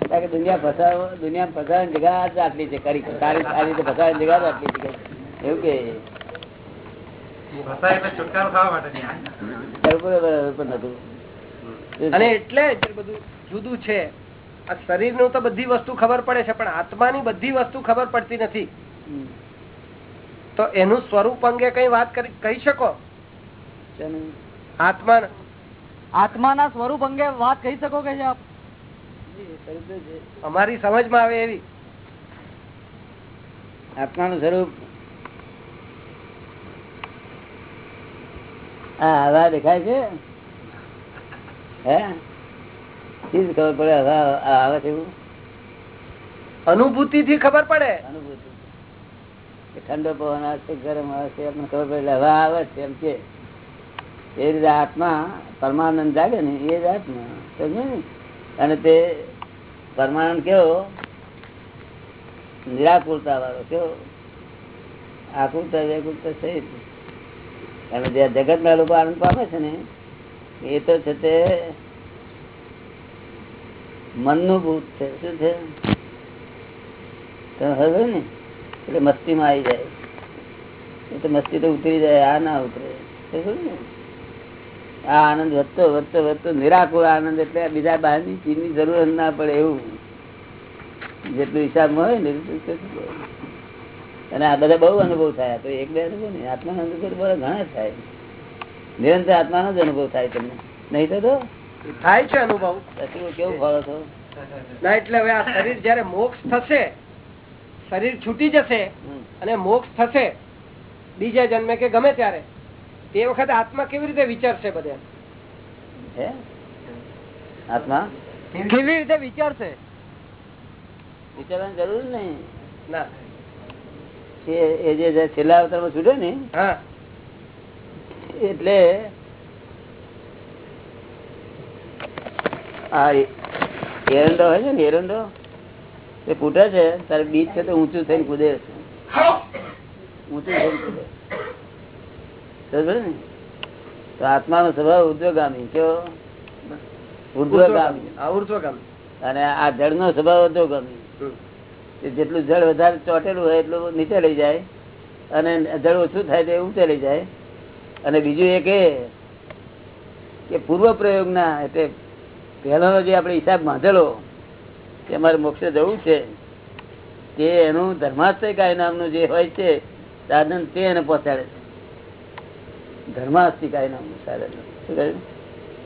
ફસાયા દુનિયા ફસાવો દુનિયા ફસાવાની જગ્યા જ આટલી છે કરી સારી સારી રીતે ફસાવાની જગ્યા જ આટલી છે એવું કે. બરોબર બરોબર પણ નતું અને એટલે બધું જુદું છે. આ શરીરનું તો બધી વસ્તુ ખબર પડે છે પણ આત્માની બધી વસ્તુ ખબર પડતી નથી. તો એનું સ્વરૂપ અંગે કઈ વાત કરી કહી શકો? આત્મા આત્માના. સ્વરૂપ અંગે વાત કહી શકો કે આપ. અમારી સમજમાં આવે એવી. આત્માનું સ્વરૂપ. હા દેખાય છે. હે? ખબર પડે આવે છે એવું? અનુભૂતિ થી ખબર પડે. અનુભૂતિ. ઠંડો પવન આવે છે ગરમ આવે છે આપણને ખબર પડે હવા આવે છે એમ કે. એ રીતે આત્મા પરમાનંદ જાગે ને એ જ આત્મા સમજે ને? અને તે પરમાનંદ કેવો? નિરાકુરતા વાળો કેવો? આકુરતા વ્યાકુરતા સહિત. અને જે જગત ના લોકો આનંદ પામે છે ને એ તો છે તે મનનું ભૂત છે. શું છે? હવે ને? એટલે મસ્તીમાં આવી જાય. એ તો મસ્તી તો ઉતરી જાય, આ ના ઉતરે. ને આ આનંદ વધતો વધતો વધતો નિરાકુળ આનંદ એટલે બીજા બહારની ચીજની જરૂર ના પડે એવું. જેટલું હિસાબ હોય ને અને આ બધા બહુ અનુભવ થાય. તો એક બે અનુભવ નહીં. આત્મા અનુભવ ઘણા થાય. નિરંતર આત્માનો જ અનુભવ થાય તમને. નહીં તો? થાય છે અનુભવ. પછી કેવું ફળો છો ના એટલે હવે આ શરીર જયારે મોક્ષ થશે શરીર છૂટી જશે અને મોક્ષ થશે બીજા જન્મે કે ગમે ત્યારે તે વખતે આત્મા કેવી રીતે વિચારશે બધા હે? આત્મા? કેવી રીતે વિચારશે? વિચારવાની જરૂર નહીં. ના. એ એ જે છેલ્લા અવતારમાં છૂટે ને હા. એટલે આ એરંડો હોય છે ને એરંડો? એ ફૂટે છે? તારે બીજ છે તો ઊંચું થઈને કૂદે છે. ઊંચું થઈને કૂદે ને? તો આત્માનો સ્વભાવ ઉર્ધ્વગામી ઉર્ધ્વગામી. અને આ જળ નો સ્વભાવ અધોગામી. જેટલું જળ વધારે ચોટેલું હોય એટલું નીચે લઈ જાય અને જળ ઓછું થાય તે ઊંચે લઈ જાય. અને બીજું એક એ કે પૂર્વ પ્રયોગના એટલે પહેલાનો જે આપણે હિસાબ બાંધેલો કે અમારે મોક્ષે જવું છે તે એનું ધર્માસ્તિકાય નામનું જે હોય છે સાધન તે એને પહોંચાડે છે. ધર્માસ્તિકાય નામનું સાધન. શું કહ્યું?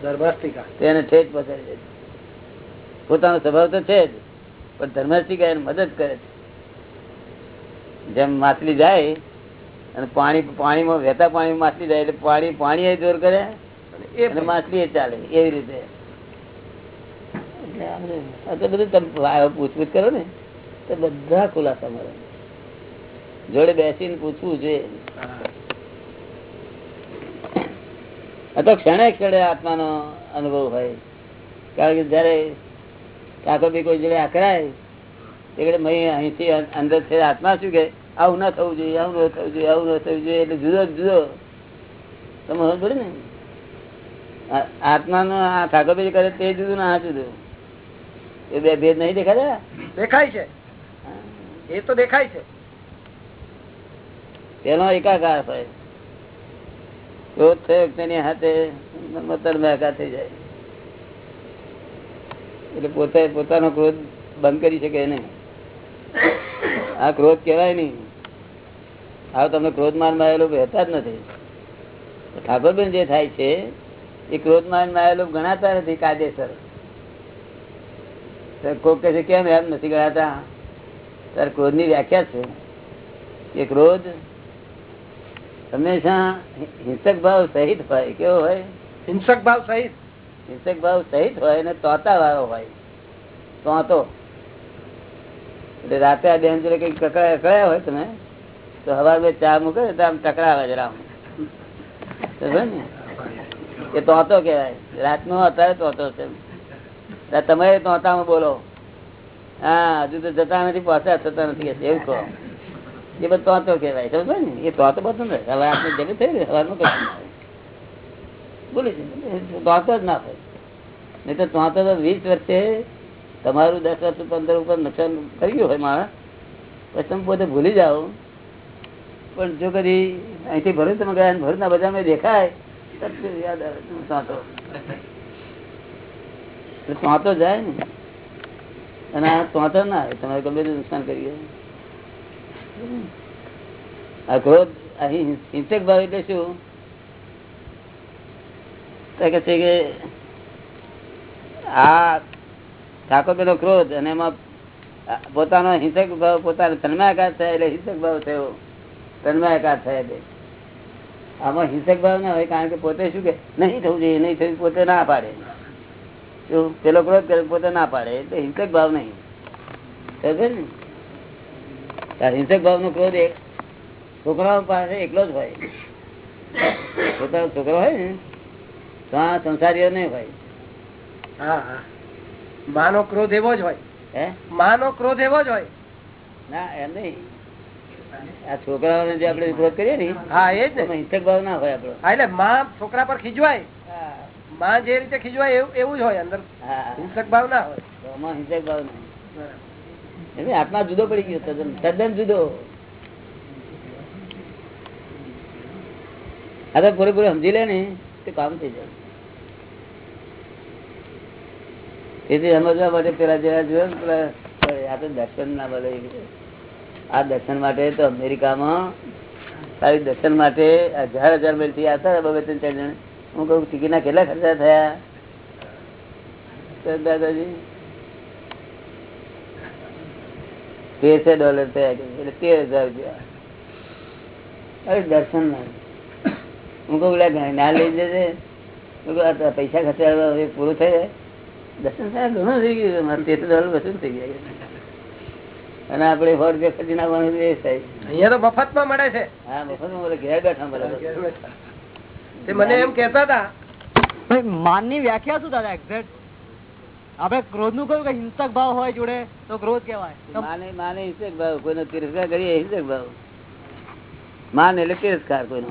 ધર્માસ્તિકા તેને ઠેઠ પહોંચાડી દે છે. પોતાનો સ્વભાવ તો છે જ પણ ધર્માસ્તિકા એને મદદ કરે છે. જેમ માછલી જાય અને પાણી પાણીમાં વહેતા પાણી માછલી જાય એટલે પાણી પાણી એ જોર કરે અને એ માછલી એ ચાલે એવી રીતે. એટલે બધું- તો બધું તમે આ પૂછપૂછ કરો ને તો બધા ખુલાસા મળે. જોડે બેસીને પૂછવું જોઈએ. તો ક્ષણે ક્ષણે આત્માનો અનુભવ હોય. કારણ કે જયારે કાકો બી કોઈ જોડે આકરાય એટલે મય અહીંથી અંદર છે આત્મા શું કે આવું ના થવું જોઈએ આવું ન થવું જોઈએ આવું ન થવું જોઈએ એટલે જુદો જુદો. તમે સમજ પડે ને? આત્માનો આ ઠાકોરભાઈ કરે તે જુદું ના આ જુદું. એ બે ભેદ નહીં દેખાય દેખાય છે. એ તો દેખાય છે. તેનો એકાકાર થાય. ક્રોધ થયો તેની હાથે તરમેકા થઈ જાય. એટલે પોતે પોતાનો ક્રોધ બંધ કરી શકે નહીં આ ક્રોધ કહેવાય નહીં. આ તમને ક્રોધ માનમાં રહેતા જ નથી. ઠાકોરબેન જે થાય છે એ ક્રોધમાન ગણાતા નથી કાયદેસર. કોક કહે છે કેમ એમ નથી ગણાતા? તાર ક્રોધની વ્યાખ્યા છે કે ક્રોધ હંમેશા હિંસક ભાવ સહિત હોય કેવો હોય? હિંસક ભાવ સહિત? હિંસક ભાવ સહિત હોય અને તોતા વાળો હોય. તોતો. એટલે રાતે આ બેન જોડે કઈ કકડાયા કકડાયા હોય તમે? તો હવાર બે ચા મૂકે ને આમ ટકરાવે છે રામ. એ તોતો કહેવાય. રાતનો અત્યારે તોતો છે. તમે તોતામાં બોલો. હા, હજુ તો જતા નથી પહોંચ્યા થતા નથી એવું કહો. એ બધું તોતો કેવાય સમજો ને? એ તોતો બધું ને હવે આપણે જગત થઈ ને હવારમાં કશું. બોલી તોતો જ ના થાય. નહીં તો તોતો તો વીસ વર્ષે તમારું દસ વર્ષ પંદર ઉપર નુકસાન કરી ગયું હોય માણસ. પછી તમે પોતે ભૂલી જાઓ. પણ જો કદી અહીંથી ભરૂચ તમે ગયા ભરૂચના બજારમાં દેખાય યાદ આવે સાંતો તો. જાય ને. અને આ તોતો ના આવે, તમારે ગમે તે નુકસાન કરીએ. આ ક્રોધ અહીં હિંસક ભાવ એટલે શું? કે છે કે આ ઠાકોર પેલો ક્રોધ અને એમાં પોતાનો હિંસક ભાવ, પોતાનો તન્માયકાર થાય એટલે હિંસક ભાવ થયો. તન્માયકાર થયા એટલે આમાં હિંસક ભાવ ના હોય કારણ કે પોતે શું કે નહીં થવું જોઈએ નહીં થયું પોતે ના પાડે. શું પેલો ક્રોધ કરે પોતે ના પાડે એટલે હિંસક ભાવ નહીં. સમજે ને? હિંસક ભાવ નો ક્રોધ એક છોકરાઓ પાસે એકલો જ હોય. પોતાનો છોકરો હોય ને તો આ સંસારીઓ નહીં હોય. હા હા. માનો ક્રોધ એવો જ હોય. હે? માનો ક્રોધ એવો જ હોય. ના એમ નહીં. આ છોકરાઓને જે આપણે વિરોધ કરીએ ને હા એ જ હિંસક ભાવ ના હોય આપડો એટલે માં છોકરા પર ખીજવાયમાં જે રીતે ખીજવાય એવું જ હોય અંદર હિંસક ભાવ ના હોય હિંસક ભાવ ના આત્મા જુદો પડી ગયો તદ્દન તદ્દન જુદો આ તો પૂરેપૂરું સમજી લે ને તે કામ થઈ જાય તેથી સમજવા માટે પેલા જેવા જોયે આ તો દર્શન ના બધા આ દર્શન માટે તો અમેરિકામાં તારી દર્શન માટે હજાર હજાર મેલથી આવતા બબે ત્રણ ચાર જણ. હું કહું ટિકિટ કેટલા ખર્ચા થયા? દાદાજી, તેરસો ડોલર થયા એટલે તેર હજાર રૂપિયા. અરે દર્શન ના હું કહું પેલા ના લઈ જશે પૈસા ખર્ચા પૂરું થઈ દર્શન થાય ઘણું થઈ ગયું મારે તેર ડોલર વસૂલ થઈ ગયા અને આપડે સો રૂપિયા ખર્ચી નાખવાનું એ થાય અહીંયા તો મફતમાં મળે છે. હા મફતમાં મળે ઘેર બેઠા મળે તે મને એમ કેતા હતા માનની વ્યાખ્યા શું દાદા? એક્ઝેક્ટ આપડે ક્રોધનું કહ્યું કે હિંસક ભાવ હોય જોડે તો ક્રોધ કેવાય માને માને હિંસક ભાવ કોઈનો તિરસ્કાર કરીએ હિંસક ભાવ. માન એટલે તિરસ્કાર કોઈનો.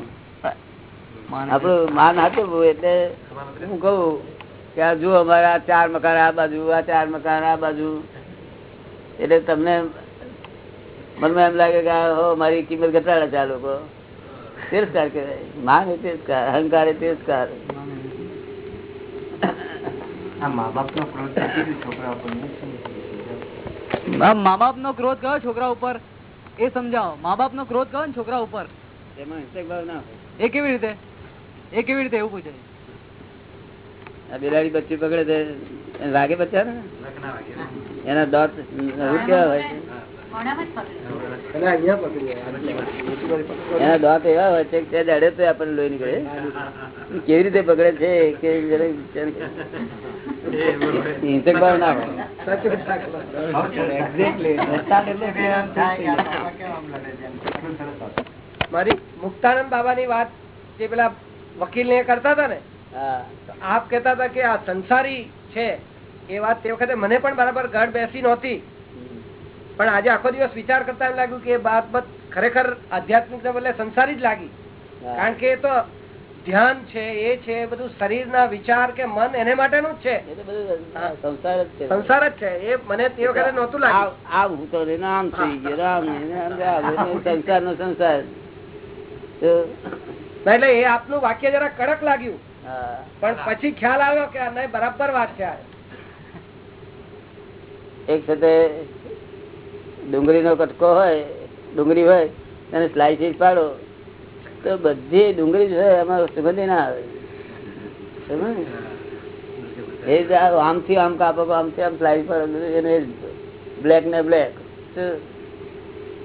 આપણું માન હતું એટલે હું કહું કે આ જુઓ અમારા આ ચાર મકાન આ બાજુ આ ચાર મકાન આ બાજુ. એટલે તમને મનમાં એમ લાગે કે હો મારી કિંમત ઘટાડે છે આ લોકો. તિરસ્કાર કહેવાય. માન એ તિરસ્કાર અહંકાર એ તિરસ્કાર. મા બાપ નો ક્રોધ કયો છોકરા ઉપર? એ સમજાવો. મા બાપ નો ક્રોધ કયો ને છોકરા ઉપર? એમાં હિંસક ભાવ ના હોય. એ કેવી રીતે? એ કેવી રીતે એવું પૂછે આ બિલાડી બચ્ચી પકડે છે એને વાગે બચ્ચા ને? એના દાંત કેવા હોય છે. એના દાંત એવા હોય છે કે તે દડે તો આપણને લોહી નીકળે. કેવી રીતે પકડે છે કે હિંસક ભાવ ના મારી મુક્તાનંદ બાબા ની વાત જે પેલા વકીલ ને કરતા હતા ને આપ કેતા હતા કે આ સંસારી છે એ વાત તે વખતે મને પણ બરાબર ગઢ બેસી નહોતી. પણ આજે આખો દિવસ વિચાર કરતા એમ લાગ્યું કે એ બાત બાત ખરેખર આધ્યાત્મિક બદલે સંસારી જ લાગી. કારણ કે એ તો ધ્યાન છે એ છે બધું શરીરના વિચાર કે મન એને માટેનું જ છે. સંસાર જ છે. એ મને તે વખતે નહોતું લાગ્યું. આ- આ હું તો રામ થઈ ગયો રામ ને આમ રામ એટલે *laughs* સંસાર. નો સંસાર એટલે એ આપનું વાક્ય જરા કડક લાગ્યું. પણ પછી ખ્યાલ આવ્યો કે નહીં બરાબર વાત છે. એક સાથે ડુંગળી નો કટકો હોય ડુંગળી હોય અને સ્લાઇસીસ પાડો તો બધી ડુંગળી હોય એમાં સુગંધી ના આવે. એ આમથી આમ કાપો આમથી આમ સ્લાઇસ પાડો એને બ્લેક ને બ્લેક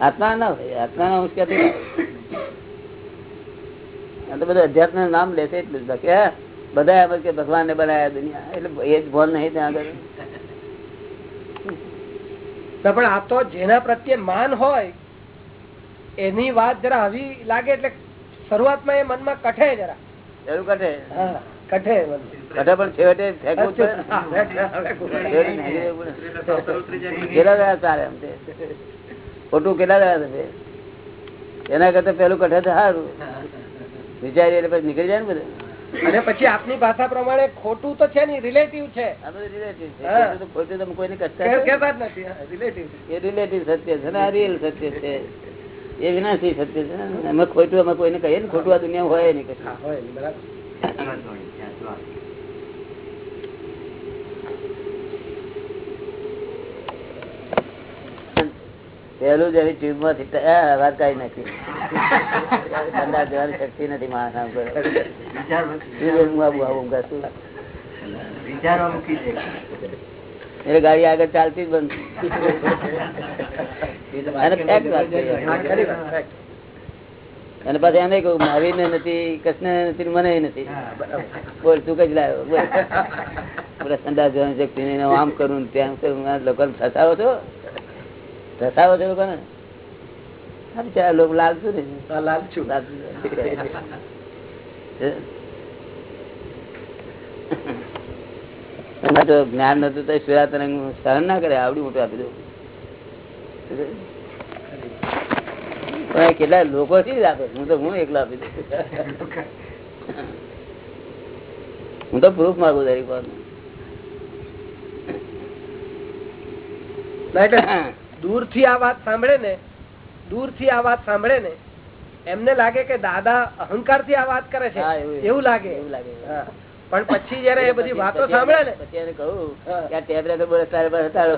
આત્મા ના હોય આત્મા ના? આ તો બધું અધ્યાત્મ નામ લેશે એટલું જ બાકી હા, બધા એમ કે ભગવાન ને બનાયા દુનિયા. એટલે એ જ ભોન નહીં ત્યાં આગળ. પણ આ તો જેના પ્રત્યે માન હોય એની વાત જરા આવી લાગે એટલે શરૂઆતમાં એ મનમાં કઠે જરા. જરૂર કઠે? મન. પણ છેવટે. કેટલા એમ તે? ખોટું કેટલા એના કરતા પેલું કઠે તો સારું. વિચારીએ એટલે પછી નીકળી જાય ને બધું. અને પછી આપની ભાષા પ્રમાણે ખોટું તો છે ને રિલેટિવ છે. આ છે. ખોટું તમે કોઈને કહેતા કહેતા જ નથી હા, એ રિલેટિવ સત્ય છે ને આ રિયલ સત્ય છે. એ વિનાશી સત્ય છે ને. અમે ખોટું અમે કોઈને કહીએ ને ખોટું આ દુનિયા હોય નહીં કશું. હોય ને, પેલું જયારે ટ્યુબમાંથી વાત કઈ નથી. ઠંડા જવાની શક્તિ નથી ઊંઘાશું. એટલે ગાડી આગળ ચાલતી જ બંધ. અને એને પાછું એમ કહ્યું મારી ને નથી કૃષ્ણ નથી. મને નથી બોલ તું કઈ લાવ્યો? બોલ. ઠંડા જવાની શક્તિ આમ કરું ત્યાં લોકોને ફસાવો છો? ફસાવો છે લોકો લાલતું ને. હા, લાલતું. એમાં જ્ઞાન નતું તો સુરા તરંગ સહન ના કરે આવડું મોટું આપી દઉં કેટલા લોકો થી આપે. હું તો હું એકલો આપી દઉં. હું તો પ્રૂફ માંગુ દરેક એટલે દૂરથી આ વાત સાંભળે ને દૂરથી આ વાત સાંભળે ને એમને લાગે કે દાદા અહંકારથી આ વાત કરે છે. એવું- લાગે. એવું લાગે. હા. પણ પછી જયારે એ બધી વાતો સાંભળે ને પછી એને કહું કે આ ટેપ રેકર્ડ બોલે તારે પાસે તારો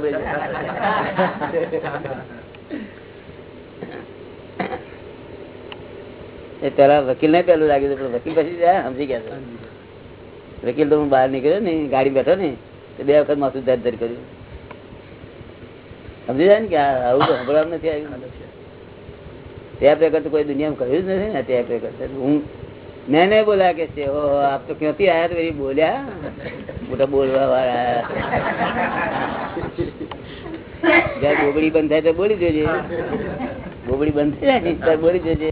એ પેલા વકીલ ને પેલું લાગ્યું પણ વકીલ પછી સમજી ગયા વકીલ તો હું બહાર નીકળ્યો ને ગાડી બેઠો ને બે વખત માથું દર દર કર્યું. સમજી જાય ને કે આવું તો સંભળાવ નથી આવ્યું ત્યાં પ્રગટ કોઈ દુનિયામાં કહ્યું જ નથી ને, ત્યાં પ્રગટ હું, મેં બોલા કે છે ઓ આપ તો ક્યાંથી આયા તો બોલ્યા? મોટા બોલવા વાળા જયારે બોબડી બંધ થાય તો બોલી દેજે. બોબડી બંધ થાય બોલી જોજે